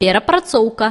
перапрацоўка